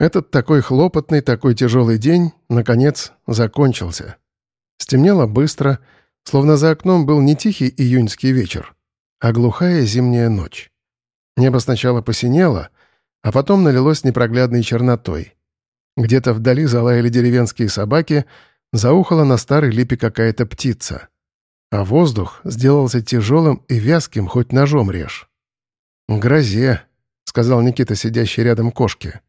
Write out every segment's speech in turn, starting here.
Этот такой хлопотный, такой тяжелый день, наконец, закончился. Стемнело быстро, словно за окном был не тихий июньский вечер, а глухая зимняя ночь. Небо сначала посинело, а потом налилось непроглядной чернотой. Где-то вдали залаяли деревенские собаки, заухала на старой липе какая-то птица. А воздух сделался тяжелым и вязким, хоть ножом режь. «Грозе», — сказал Никита, сидящий рядом кошки.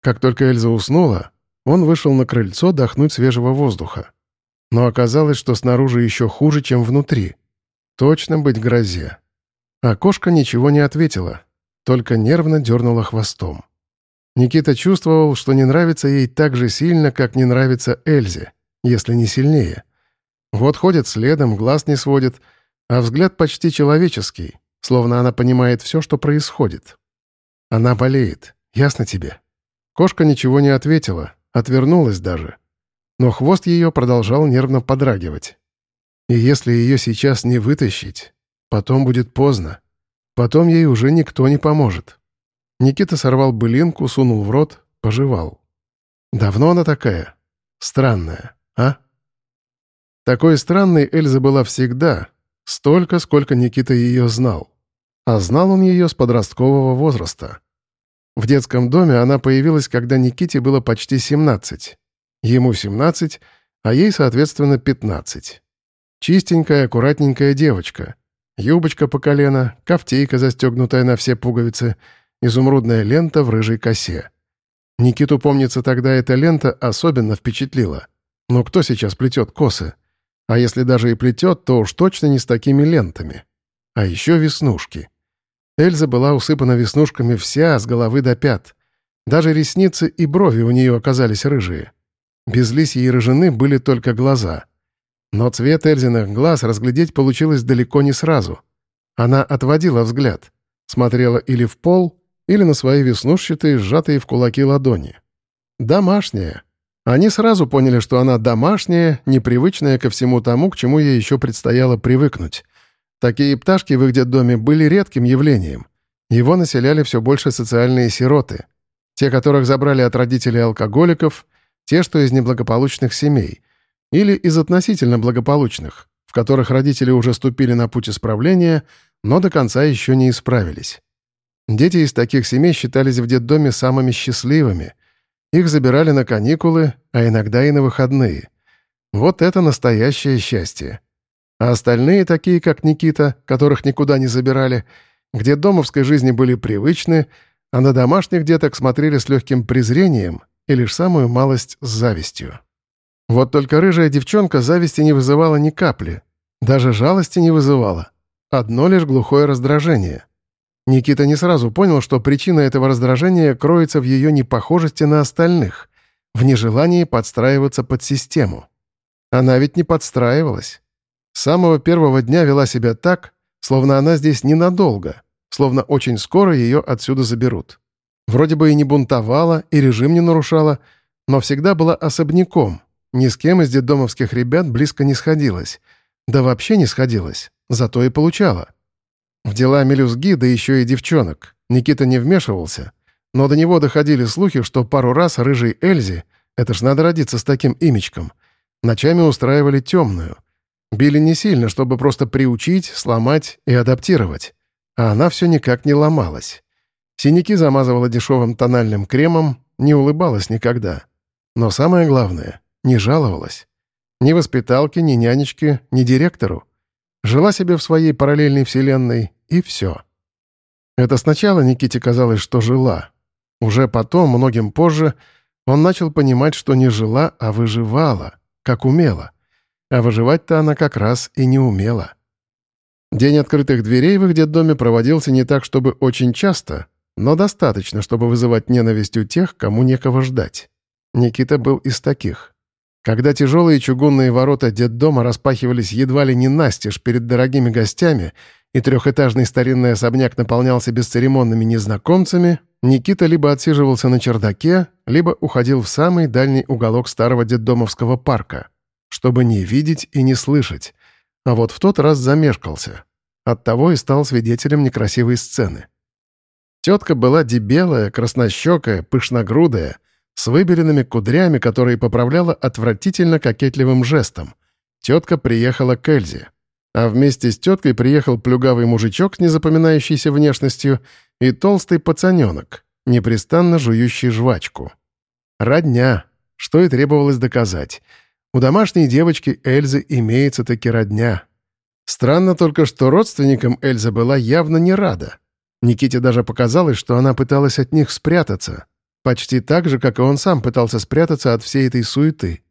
Как только Эльза уснула, он вышел на крыльцо дохнуть свежего воздуха. Но оказалось, что снаружи еще хуже, чем внутри. Точно быть грозе. А кошка ничего не ответила, только нервно дернула хвостом. Никита чувствовал, что не нравится ей так же сильно, как не нравится Эльзе, если не сильнее. Вот ходит следом, глаз не сводит, а взгляд почти человеческий, словно она понимает все, что происходит. Она болеет, ясно тебе? Кошка ничего не ответила, отвернулась даже. Но хвост ее продолжал нервно подрагивать. И если ее сейчас не вытащить, потом будет поздно. Потом ей уже никто не поможет. Никита сорвал былинку, сунул в рот, пожевал. Давно она такая? Странная, а? Такой странной Эльза была всегда, столько, сколько Никита ее знал. А знал он ее с подросткового возраста. В детском доме она появилась, когда Никите было почти 17. Ему 17, а ей, соответственно, 15. Чистенькая, аккуратненькая девочка. Юбочка по колено, кофтейка, застегнутая на все пуговицы, изумрудная лента в рыжей косе. Никиту, помнится, тогда эта лента особенно впечатлила. Но кто сейчас плетет косы? А если даже и плетет, то уж точно не с такими лентами. А еще веснушки. Эльза была усыпана веснушками вся, с головы до пят. Даже ресницы и брови у нее оказались рыжие. Без лисьей рыжины были только глаза. Но цвет Эльзиных глаз разглядеть получилось далеко не сразу. Она отводила взгляд, смотрела или в пол, или на свои веснушчатые, сжатые в кулаки ладони. Домашняя. Они сразу поняли, что она домашняя, непривычная ко всему тому, к чему ей еще предстояло привыкнуть. Такие пташки в их детдоме были редким явлением. Его населяли все больше социальные сироты. Те, которых забрали от родителей алкоголиков, те, что из неблагополучных семей. Или из относительно благополучных, в которых родители уже ступили на путь исправления, но до конца еще не исправились. Дети из таких семей считались в детдоме самыми счастливыми. Их забирали на каникулы, а иногда и на выходные. Вот это настоящее счастье. А остальные, такие как Никита, которых никуда не забирали, где домовской жизни были привычны, а на домашних деток смотрели с легким презрением и лишь самую малость с завистью. Вот только рыжая девчонка зависти не вызывала ни капли, даже жалости не вызывала. Одно лишь глухое раздражение. Никита не сразу понял, что причина этого раздражения кроется в ее непохожести на остальных, в нежелании подстраиваться под систему. Она ведь не подстраивалась. С самого первого дня вела себя так, словно она здесь ненадолго, словно очень скоро ее отсюда заберут. Вроде бы и не бунтовала, и режим не нарушала, но всегда была особняком, ни с кем из детдомовских ребят близко не сходилась. Да вообще не сходилась, зато и получала. В дела мелюзги, да еще и девчонок, Никита не вмешивался, но до него доходили слухи, что пару раз рыжей Эльзе, это ж надо родиться с таким имечком, ночами устраивали темную — Били не сильно, чтобы просто приучить, сломать и адаптировать. А она все никак не ломалась. Синяки замазывала дешевым тональным кремом, не улыбалась никогда. Но самое главное — не жаловалась. Ни воспиталке, ни нянечке, ни директору. Жила себе в своей параллельной вселенной, и все. Это сначала Никите казалось, что жила. Уже потом, многим позже, он начал понимать, что не жила, а выживала, как умела — а выживать-то она как раз и не умела. День открытых дверей в их детдоме проводился не так, чтобы очень часто, но достаточно, чтобы вызывать ненависть у тех, кому некого ждать. Никита был из таких. Когда тяжелые чугунные ворота детдома распахивались едва ли не настежь перед дорогими гостями, и трехэтажный старинный особняк наполнялся бесцеремонными незнакомцами, Никита либо отсиживался на чердаке, либо уходил в самый дальний уголок старого детдомовского парка — чтобы не видеть и не слышать, а вот в тот раз замешкался. Оттого и стал свидетелем некрасивой сцены. Тетка была дебелая, краснощекая, пышногрудая, с выбеленными кудрями, которые поправляла отвратительно кокетливым жестом. Тетка приехала к Эльзе. А вместе с теткой приехал плюгавый мужичок с незапоминающейся внешностью и толстый пацаненок, непрестанно жующий жвачку. Родня, что и требовалось доказать. У домашней девочки Эльзы имеется таки родня. Странно только, что родственникам Эльза была явно не рада. Никите даже показалось, что она пыталась от них спрятаться. Почти так же, как и он сам пытался спрятаться от всей этой суеты.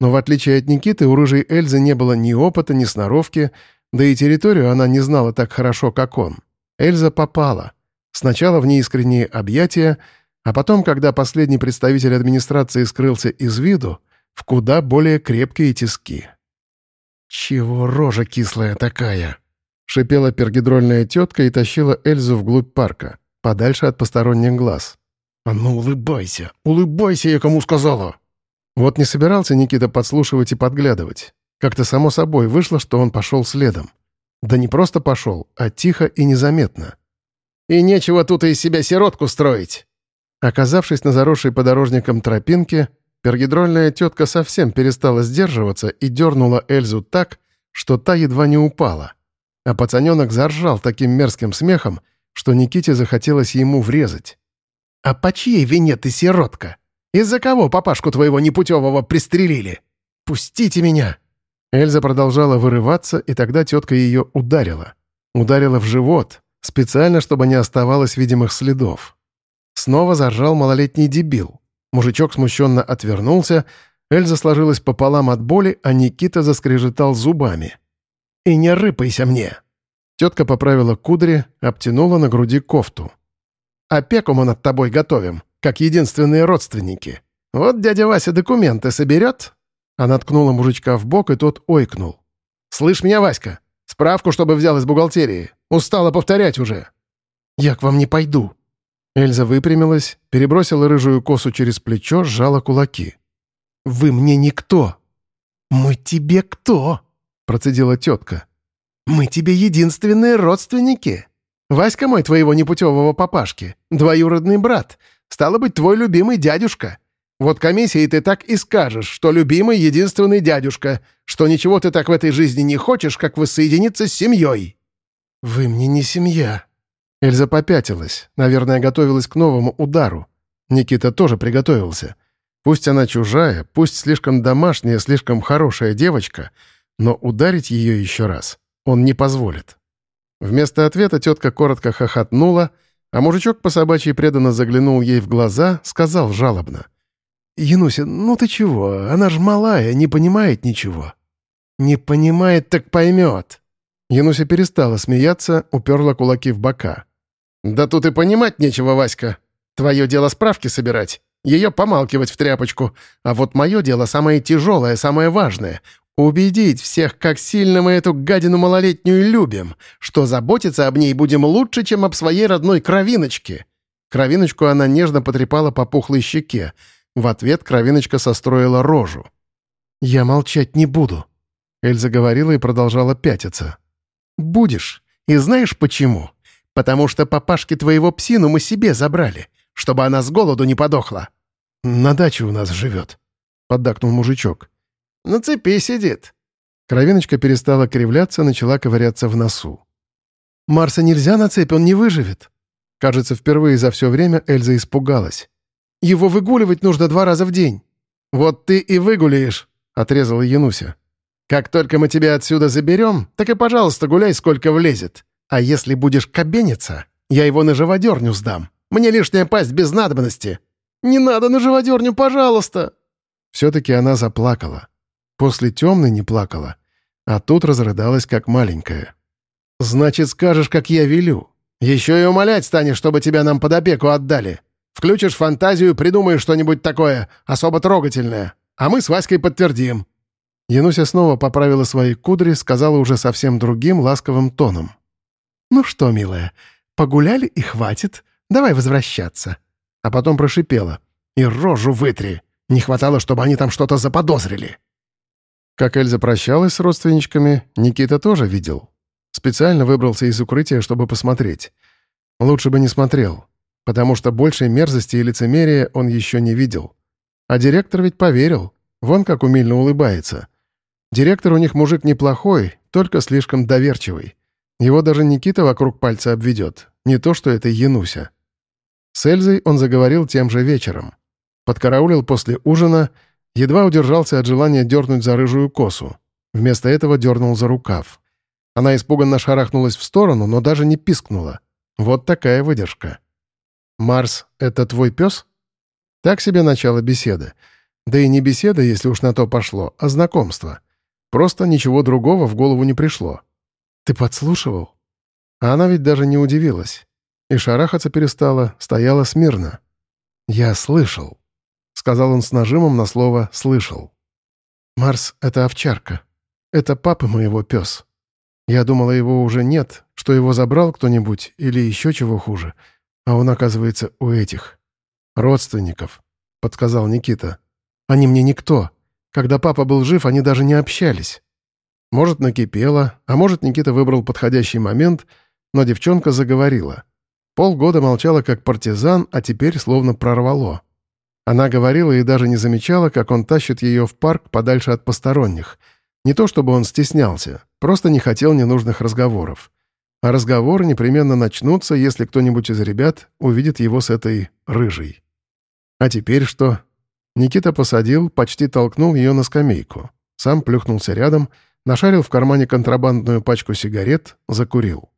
Но в отличие от Никиты, у рыжей Эльзы не было ни опыта, ни сноровки, да и территорию она не знала так хорошо, как он. Эльза попала. Сначала в неискренние объятия, а потом, когда последний представитель администрации скрылся из виду, в куда более крепкие тиски. «Чего рожа кислая такая?» Шипела пергидрольная тетка и тащила Эльзу вглубь парка, подальше от посторонних глаз. «А ну улыбайся! Улыбайся, я кому сказала!» Вот не собирался Никита подслушивать и подглядывать. Как-то само собой вышло, что он пошел следом. Да не просто пошел, а тихо и незаметно. «И нечего тут из себя сиротку строить!» Оказавшись на заросшей подорожником тропинке, пергидрольная тетка совсем перестала сдерживаться и дернула Эльзу так, что та едва не упала. А пацаненок заржал таким мерзким смехом, что Никите захотелось ему врезать. «А по чьей вине ты сиротка? Из-за кого папашку твоего непутевого пристрелили? Пустите меня!» Эльза продолжала вырываться, и тогда тетка ее ударила. Ударила в живот, специально, чтобы не оставалось видимых следов. Снова заржал малолетний дебил. Мужичок смущенно отвернулся, Эльза сложилась пополам от боли, а Никита заскрежетал зубами. И не рыпайся мне!» Тетка поправила кудри, обтянула на груди кофту. «Опеку мы над тобой готовим, как единственные родственники. Вот дядя Вася документы соберет?» Она ткнула мужичка в бок, и тот ойкнул. «Слышь меня, Васька, справку, чтобы взял из бухгалтерии. Устала повторять уже». «Я к вам не пойду». Эльза выпрямилась, перебросила рыжую косу через плечо, сжала кулаки. «Вы мне никто». «Мы тебе кто?» процедила тетка. «Мы тебе единственные родственники. Васька мой твоего непутевого папашки, двоюродный брат, стало быть, твой любимый дядюшка. Вот комиссии ты так и скажешь, что любимый единственный дядюшка, что ничего ты так в этой жизни не хочешь, как воссоединиться с семьей». «Вы мне не семья». Эльза попятилась, наверное, готовилась к новому удару. Никита тоже приготовился. Пусть она чужая, пусть слишком домашняя, слишком хорошая девочка — но ударить ее еще раз он не позволит. Вместо ответа тетка коротко хохотнула, а мужичок по собачьей преданно заглянул ей в глаза, сказал жалобно. «Януся, ну ты чего? Она ж малая, не понимает ничего». «Не понимает, так поймет». Януся перестала смеяться, уперла кулаки в бока. «Да тут и понимать нечего, Васька. Твое дело справки собирать, ее помалкивать в тряпочку, а вот мое дело самое тяжелое, самое важное Убедить всех, как сильно мы эту гадину малолетнюю любим, что заботиться об ней будем лучше, чем об своей родной кровиночке». Кровиночку она нежно потрепала по пухлой щеке. В ответ кровиночка состроила рожу. «Я молчать не буду», — Эльза говорила и продолжала пятиться. «Будешь. И знаешь почему? Потому что папашки твоего псину мы себе забрали, чтобы она с голоду не подохла». «На даче у нас живет», — поддакнул мужичок. На цепи сидит». Кровиночка перестала кривляться, начала ковыряться в носу. «Марса нельзя на цепь, он не выживет». Кажется, впервые за все время Эльза испугалась. «Его выгуливать нужно два раза в день». «Вот ты и выгуляешь», — отрезала Януся. «Как только мы тебя отсюда заберем, так и, пожалуйста, гуляй, сколько влезет. А если будешь кабениться, я его на живодерню сдам. Мне лишняя пасть без надобности». «Не надо на живодерню, пожалуйста!» Все-таки она заплакала. После темной не плакала, а тут разрыдалась как маленькая. «Значит, скажешь, как я велю. Еще и умолять станешь, чтобы тебя нам под опеку отдали. Включишь фантазию, придумаешь что-нибудь такое, особо трогательное. А мы с Васькой подтвердим». Януся снова поправила свои кудри, сказала уже совсем другим ласковым тоном. «Ну что, милая, погуляли и хватит. Давай возвращаться». А потом прошипела. «И рожу вытри. Не хватало, чтобы они там что-то заподозрили». Как Эльза прощалась с родственничками, Никита тоже видел. Специально выбрался из укрытия, чтобы посмотреть. Лучше бы не смотрел. потому что большей мерзости и лицемерия он еще не видел. А директор ведь поверил, вон как умильно улыбается. Директор у них мужик неплохой, только слишком доверчивый. Его даже Никита вокруг пальца обведет, не то что это Януся. С Эльзой он заговорил тем же вечером. Подкараулил после ужина, едва удержался от желания дернуть за рыжую косу. Вместо этого дернул за рукав. Она испуганно шарахнулась в сторону, но даже не пискнула. Вот такая выдержка. «Марс — это твой пес?» Так себе начало беседы. Да и не беседа, если уж на то пошло, а знакомство. Просто ничего другого в голову не пришло. «Ты подслушивал?» А она ведь даже не удивилась. И шарахаться перестала, стояла смирно. «Я слышал», — сказал он с нажимом на слово «слышал». «Марс — это овчарка. Это папа моего пес. Я думала, его уже нет, что его забрал кто-нибудь или еще чего хуже. А он, оказывается, у этих. Родственников», — подсказал Никита. «Они мне никто. Когда папа был жив, они даже не общались». Может, накипело, а может, Никита выбрал подходящий момент, но девчонка заговорила. Полгода молчала как партизан, а теперь словно прорвало. Она говорила и даже не замечала, как он тащит ее в парк подальше от посторонних — не то чтобы он стеснялся, просто не хотел ненужных разговоров. А разговоры непременно начнутся, если кто-нибудь из ребят увидит его с этой рыжей. А теперь что? Никита посадил, почти толкнул ее на скамейку. Сам плюхнулся рядом, нашарил в кармане контрабандную пачку сигарет, закурил.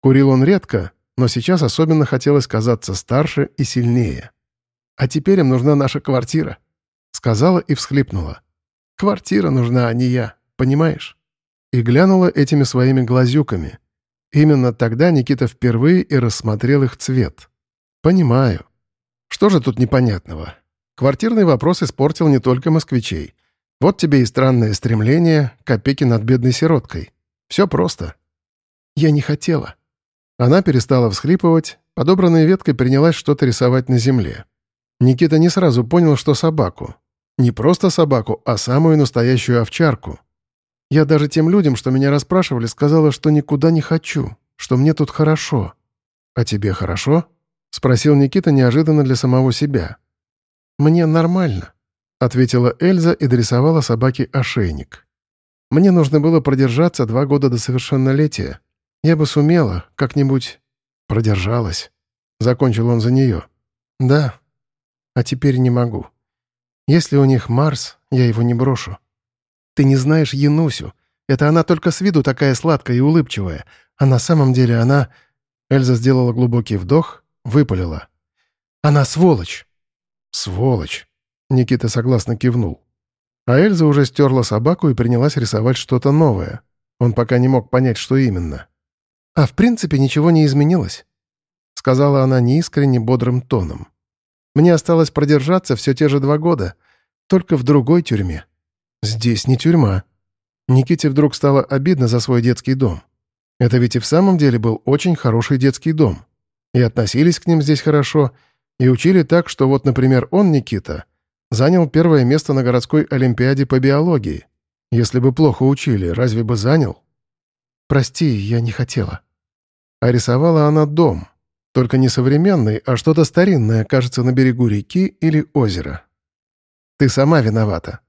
Курил он редко, но сейчас особенно хотелось казаться старше и сильнее. «А теперь им нужна наша квартира», — сказала и всхлипнула. «Квартира нужна, а не я» понимаешь?» И глянула этими своими глазюками. Именно тогда Никита впервые и рассмотрел их цвет. «Понимаю. Что же тут непонятного? Квартирный вопрос испортил не только москвичей. Вот тебе и странное стремление копейки над бедной сироткой. Все просто. Я не хотела». Она перестала всхлипывать, подобранной веткой принялась что-то рисовать на земле. Никита не сразу понял, что собаку. Не просто собаку, а самую настоящую овчарку. Я даже тем людям, что меня расспрашивали, сказала, что никуда не хочу, что мне тут хорошо. А тебе хорошо? Спросил Никита неожиданно для самого себя. Мне нормально, ответила Эльза и дорисовала собаке ошейник. Мне нужно было продержаться два года до совершеннолетия. Я бы сумела, как-нибудь продержалась. Закончил он за нее. Да. А теперь не могу. Если у них Марс, я его не брошу. Ты не знаешь Янусю. Это она только с виду такая сладкая и улыбчивая. А на самом деле она...» Эльза сделала глубокий вдох, выпалила. «Она сволочь!» «Сволочь!» Никита согласно кивнул. А Эльза уже стерла собаку и принялась рисовать что-то новое. Он пока не мог понять, что именно. «А в принципе ничего не изменилось», — сказала она неискренне бодрым тоном. «Мне осталось продержаться все те же два года, только в другой тюрьме». Здесь не тюрьма. Никите вдруг стало обидно за свой детский дом. Это ведь и в самом деле был очень хороший детский дом. И относились к ним здесь хорошо, и учили так, что вот, например, он, Никита, занял первое место на городской олимпиаде по биологии. Если бы плохо учили, разве бы занял? «Прости, я не хотела». А рисовала она дом. Только не современный, а что-то старинное, кажется, на берегу реки или озера. «Ты сама виновата»,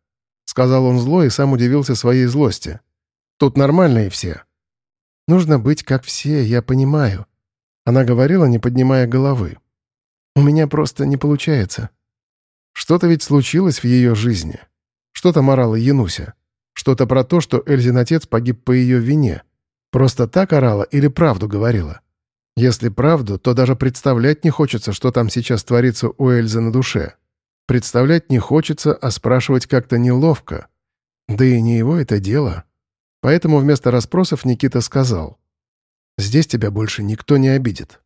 Сказал он зло и сам удивился своей злости. «Тут нормальные все». «Нужно быть как все, я понимаю». Она говорила, не поднимая головы. «У меня просто не получается». Что-то ведь случилось в ее жизни. Что-то морала Януся. Что-то про то, что Эльзин отец погиб по ее вине. Просто так орала или правду говорила? Если правду, то даже представлять не хочется, что там сейчас творится у Эльзы на душе. Представлять не хочется, а спрашивать как-то неловко. Да и не его это дело. Поэтому вместо расспросов Никита сказал. «Здесь тебя больше никто не обидит».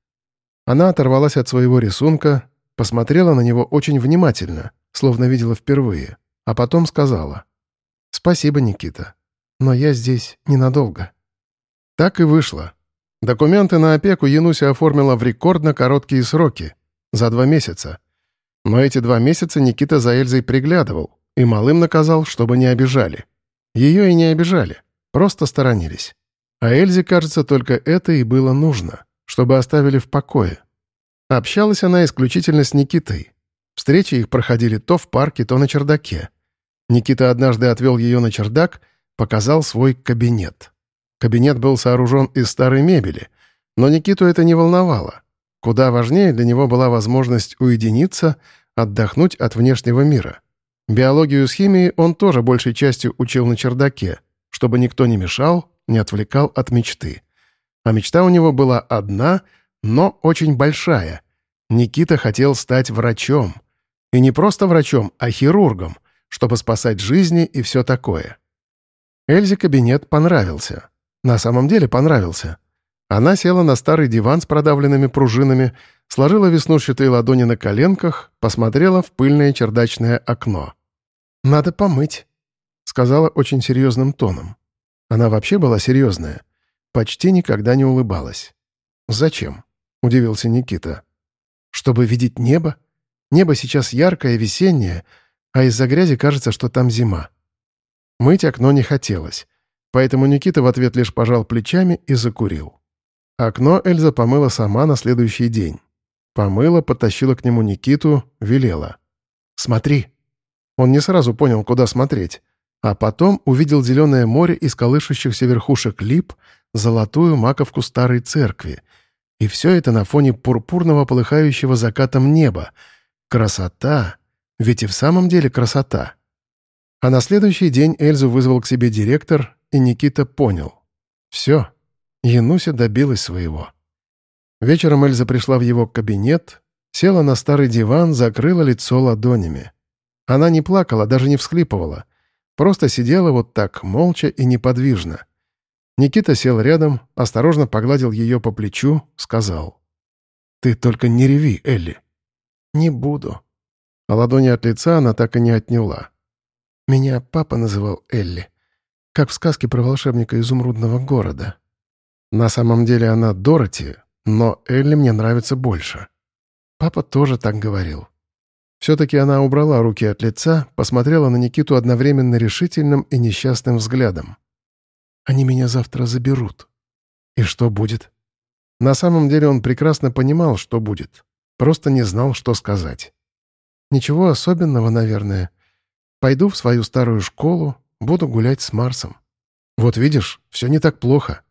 Она оторвалась от своего рисунка, посмотрела на него очень внимательно, словно видела впервые, а потом сказала. «Спасибо, Никита, но я здесь ненадолго». Так и вышло. Документы на опеку Януся оформила в рекордно короткие сроки, за два месяца. Но эти два месяца Никита за Эльзой приглядывал и малым наказал, чтобы не обижали. Ее и не обижали, просто сторонились. А Эльзе, кажется, только это и было нужно, чтобы оставили в покое. Общалась она исключительно с Никитой. Встречи их проходили то в парке, то на чердаке. Никита однажды отвел ее на чердак, показал свой кабинет. Кабинет был сооружен из старой мебели, но Никиту это не волновало. Куда важнее для него была возможность уединиться, отдохнуть от внешнего мира. Биологию с химией он тоже большей частью учил на чердаке, чтобы никто не мешал, не отвлекал от мечты. А мечта у него была одна, но очень большая. Никита хотел стать врачом. И не просто врачом, а хирургом, чтобы спасать жизни и все такое. Эльзе кабинет понравился. На самом деле понравился. Она села на старый диван с продавленными пружинами, сложила веснушчатые ладони на коленках, посмотрела в пыльное чердачное окно. «Надо помыть», — сказала очень серьезным тоном. Она вообще была серьезная. Почти никогда не улыбалась. «Зачем?» — удивился Никита. «Чтобы видеть небо? Небо сейчас яркое, весеннее, а из-за грязи кажется, что там зима». Мыть окно не хотелось, поэтому Никита в ответ лишь пожал плечами и закурил. Окно Эльза помыла сама на следующий день. Помыла, подтащила к нему Никиту, велела. «Смотри». Он не сразу понял, куда смотреть, а потом увидел зеленое море из колышущихся верхушек лип, золотую маковку старой церкви. И все это на фоне пурпурного полыхающего закатом неба. Красота! Ведь и в самом деле красота. А на следующий день Эльзу вызвал к себе директор, и Никита понял. Все, Януся добилась своего. Вечером Эльза пришла в его кабинет, села на старый диван, закрыла лицо ладонями. Она не плакала, даже не всхлипывала. Просто сидела вот так, молча и неподвижно. Никита сел рядом, осторожно погладил ее по плечу, сказал. «Ты только не реви, Элли». «Не буду». А ладони от лица она так и не отняла. «Меня папа называл Элли, как в сказке про волшебника изумрудного города. На самом деле она Дороти, но Элли мне нравится больше». Папа тоже так говорил. Все-таки она убрала руки от лица, посмотрела на Никиту одновременно решительным и несчастным взглядом. Они меня завтра заберут. И что будет? На самом деле он прекрасно понимал, что будет. Просто не знал, что сказать. Ничего особенного, наверное. Пойду в свою старую школу, буду гулять с Марсом. Вот видишь, все не так плохо.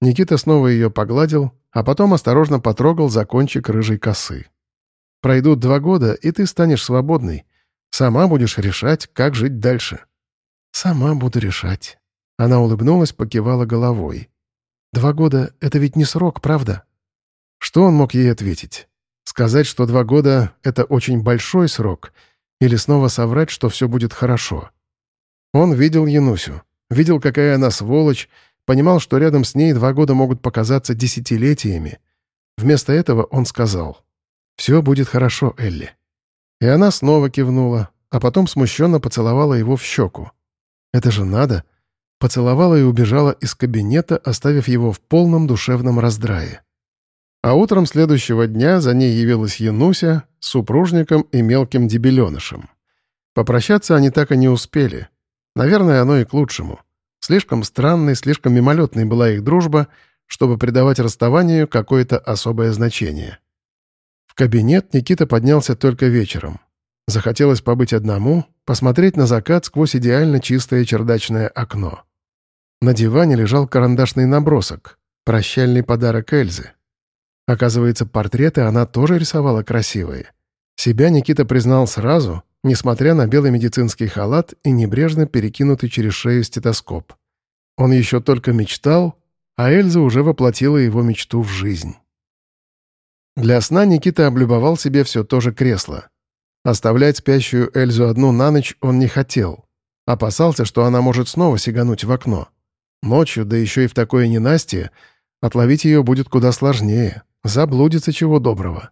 Никита снова ее погладил, а потом осторожно потрогал за кончик рыжей косы. Пройдут два года, и ты станешь свободной. Сама будешь решать, как жить дальше. Сама буду решать. Она улыбнулась, покивала головой. «Два года — это ведь не срок, правда?» Что он мог ей ответить? Сказать, что два года — это очень большой срок, или снова соврать, что все будет хорошо? Он видел Янусю, видел, какая она сволочь, понимал, что рядом с ней два года могут показаться десятилетиями. Вместо этого он сказал, «Все будет хорошо, Элли». И она снова кивнула, а потом смущенно поцеловала его в щеку. «Это же надо!» Поцеловала и убежала из кабинета, оставив его в полном душевном раздрае. А утром следующего дня за ней явилась Януся с супружником и мелким дебеленышем. Попрощаться они так и не успели. Наверное, оно и к лучшему. Слишком странной, слишком мимолетной была их дружба, чтобы придавать расставанию какое-то особое значение. В кабинет Никита поднялся только вечером. Захотелось побыть одному, посмотреть на закат сквозь идеально чистое чердачное окно. На диване лежал карандашный набросок, прощальный подарок Эльзы. Оказывается, портреты она тоже рисовала красивые. Себя Никита признал сразу, несмотря на белый медицинский халат и небрежно перекинутый через шею стетоскоп. Он еще только мечтал, а Эльза уже воплотила его мечту в жизнь. Для сна Никита облюбовал себе все то же кресло. Оставлять спящую Эльзу одну на ночь он не хотел. Опасался, что она может снова сигануть в окно. Ночью, да еще и в такое ненастье, отловить ее будет куда сложнее. Заблудится чего доброго.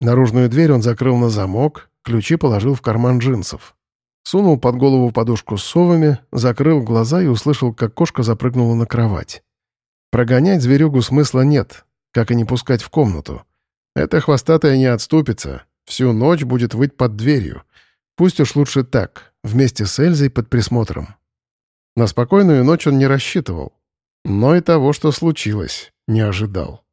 Наружную дверь он закрыл на замок, ключи положил в карман джинсов. Сунул под голову подушку с совами, закрыл глаза и услышал, как кошка запрыгнула на кровать. Прогонять зверюгу смысла нет, как и не пускать в комнату. Эта хвостатая не отступится, всю ночь будет выть под дверью. Пусть уж лучше так, вместе с Эльзой под присмотром. На спокойную ночь он не рассчитывал, но и того, что случилось, не ожидал.